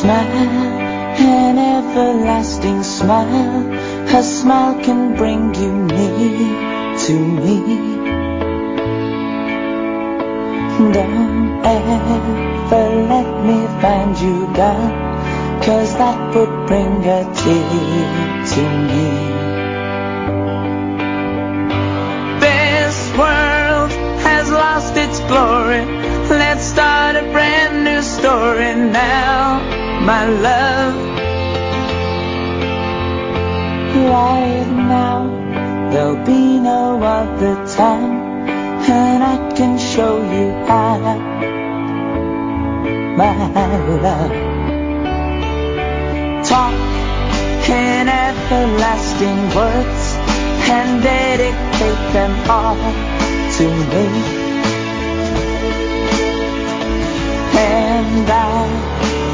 smile, an everlasting smile. Her smile can bring you near to me. Don't ever let me find you gone, cause that would bring a tear to me. My love. Right now, there'll be no other time, and I can show you how, my love. Talk in everlasting words and dedicate them all to me. And I